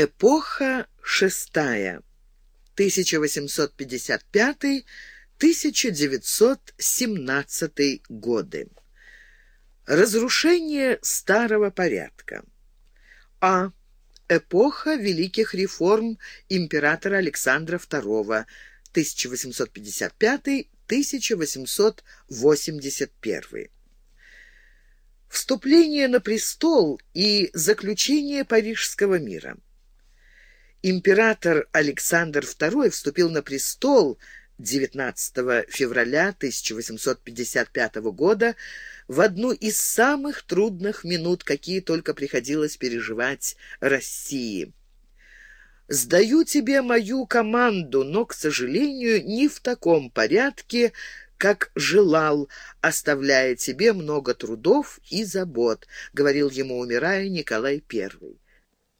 Эпоха шестая. 1855-1917 годы. Разрушение старого порядка. А. Эпоха великих реформ императора Александра II 1855-1881. Вступление на престол и заключение Парижского мира. Император Александр II вступил на престол 19 февраля 1855 года в одну из самых трудных минут, какие только приходилось переживать России. «Сдаю тебе мою команду, но, к сожалению, не в таком порядке, как желал, оставляя тебе много трудов и забот», — говорил ему, умирая, Николай I.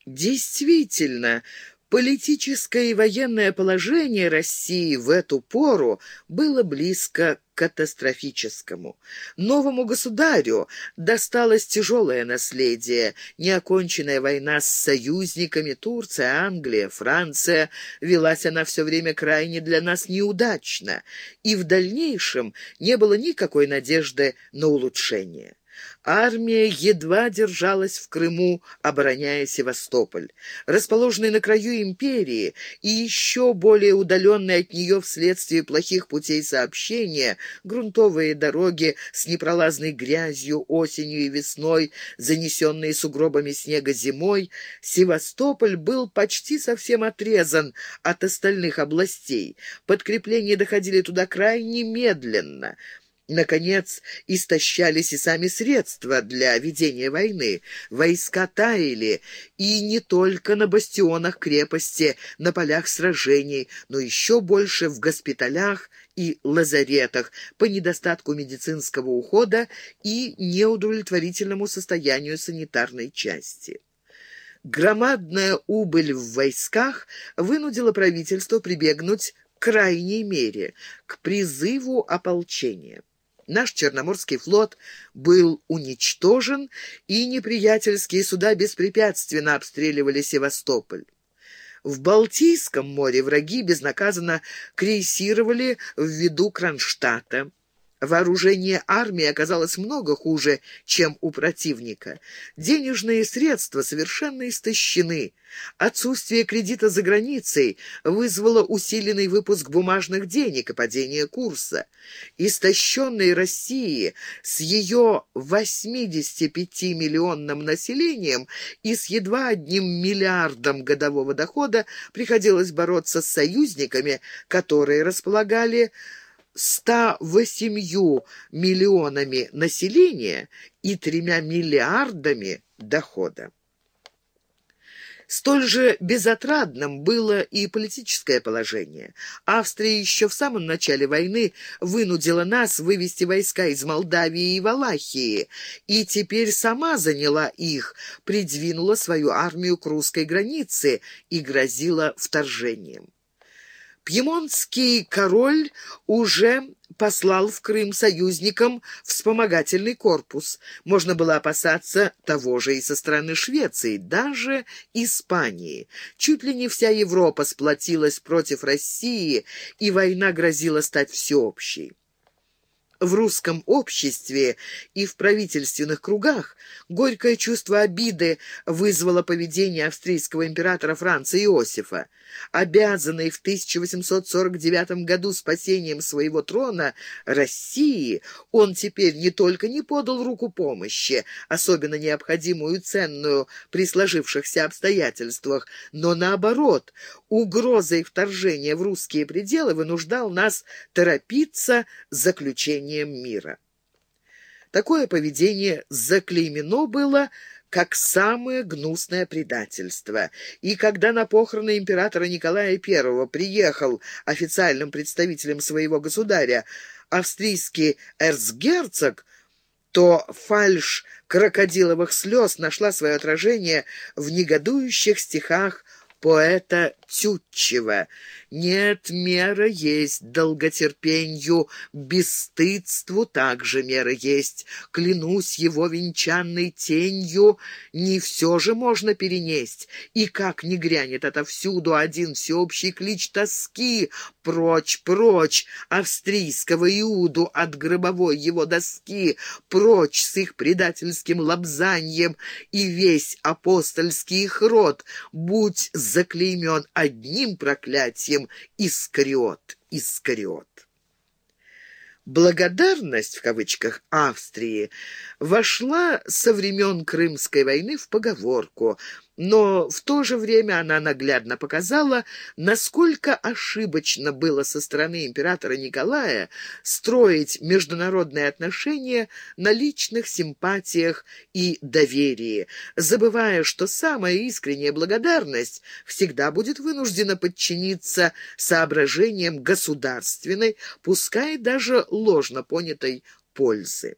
Действительно, Политическое и военное положение России в эту пору было близко к катастрофическому. Новому государю досталось тяжелое наследие. Неоконченная война с союзниками Турция, Англия, Франция велась она все время крайне для нас неудачно, и в дальнейшем не было никакой надежды на улучшение. Армия едва держалась в Крыму, обороняя Севастополь. Расположенный на краю империи и еще более удаленный от нее вследствие плохих путей сообщения, грунтовые дороги с непролазной грязью осенью и весной, занесенные сугробами снега зимой, Севастополь был почти совсем отрезан от остальных областей. Подкрепления доходили туда крайне медленно — Наконец, истощались и сами средства для ведения войны. Войска таяли, и не только на бастионах крепости, на полях сражений, но еще больше в госпиталях и лазаретах по недостатку медицинского ухода и неудовлетворительному состоянию санитарной части. Громадная убыль в войсках вынудила правительство прибегнуть к крайней мере, к призыву ополчения. Наш Черноморский флот был уничтожен, и неприятельские суда беспрепятственно обстреливали Севастополь. В Балтийском море враги безнаказанно крейсировали в виду Кронштадта. Вооружение армии оказалось много хуже, чем у противника. Денежные средства совершенно истощены. Отсутствие кредита за границей вызвало усиленный выпуск бумажных денег и падение курса. Истощенной России с ее 85-миллионным населением и с едва одним миллиардом годового дохода приходилось бороться с союзниками, которые располагали 108 миллионами населения и тремя миллиардами дохода. Столь же безотрадным было и политическое положение. Австрия еще в самом начале войны вынудила нас вывести войска из Молдавии и Валахии, и теперь сама заняла их, придвинула свою армию к русской границе и грозила вторжением. Пьемонтский король уже послал в Крым союзникам вспомогательный корпус. Можно было опасаться того же и со стороны Швеции, даже Испании. Чуть ли не вся Европа сплотилась против России, и война грозила стать всеобщей. В русском обществе и в правительственных кругах горькое чувство обиды вызвало поведение австрийского императора Франца Иосифа. Обязанный в 1849 году спасением своего трона России, он теперь не только не подал руку помощи, особенно необходимую и ценную при сложившихся обстоятельствах, но наоборот, угрозой вторжения в русские пределы вынуждал нас торопиться заключением спасением мира. Такое поведение заклеймено было как самое гнусное предательство. И когда на похороны императора Николая I приехал официальным представителем своего государя австрийский эрцгерцог, то фальшь крокодиловых слез нашла свое отражение в негодующих стихах поэта Тютчева. Нет, мера есть долготерпенью, бесстыдству также мера есть. Клянусь его венчанной тенью, не все же можно перенесть. И как не грянет отовсюду один всеобщий клич тоски, прочь, прочь, австрийского Иуду от гробовой его доски, прочь с их предательским лобзаньем, и весь апостольский их род, будь заклеймен одним проклятием «Искариот, Искариот». «Благодарность» в кавычках Австрии вошла со времен Крымской войны в поговорку – но в то же время она наглядно показала, насколько ошибочно было со стороны императора Николая строить международные отношения на личных симпатиях и доверии, забывая, что самая искренняя благодарность всегда будет вынуждена подчиниться соображениям государственной, пускай даже ложно понятой пользы.